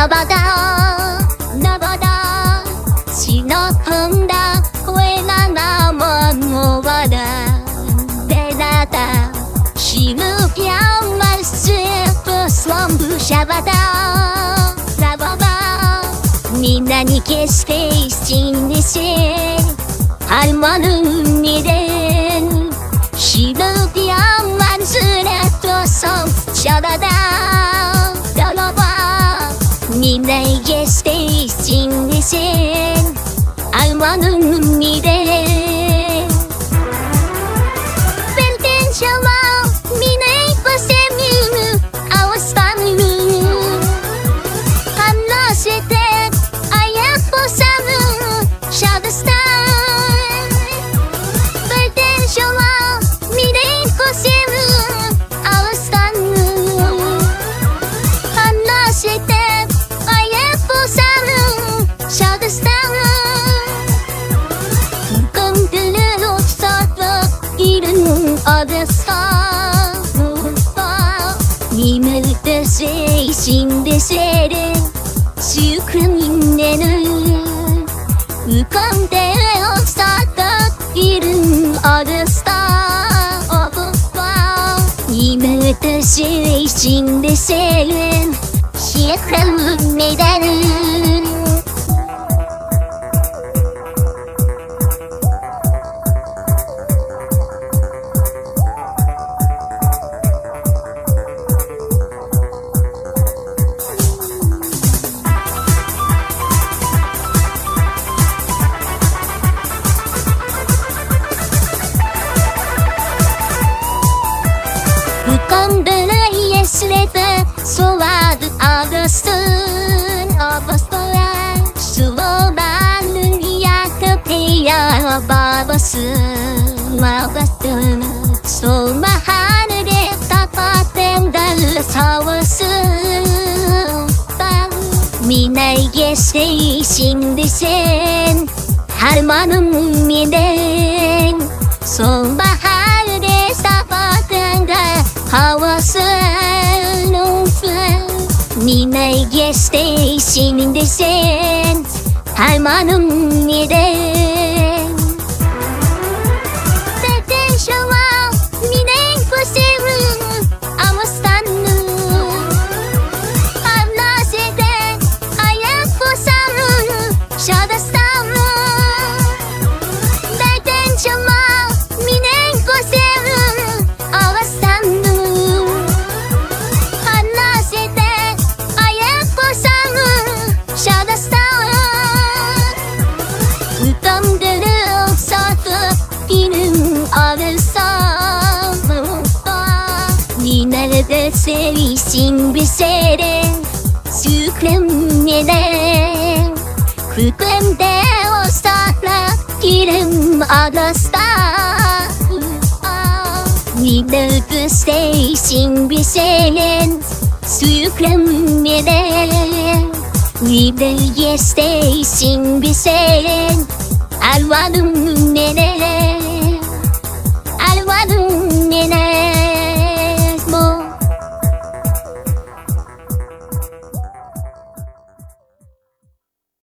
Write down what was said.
のぼだおのぼだ？忍んだ声ならもうわらでなたひむぴゃんスしぷすろんぶしゃばバダボバみんなに消して死んでしはるもるにでひむぴマスましぷスろンブシャバダ 스테이 other stars far 見舞うて精神でシェルシューク浮かんで落ちたといる other star of far 見舞うて精神でシ Bukandılar yesledi Suvadı ağasın Abasılar Suvadanın yakıp ya babası. Babası Solma hanede tapatem dal savası. Minay geçti şimdi sen Harmanım miden Sonbaharda Minay geçti şimdi sen Harmanım miden sevişin bir sere Sükremden Kükremde o sana Girem adasta. Ninerde sevişin bir sere Sükremden Lider yestesin bir sen Alvanım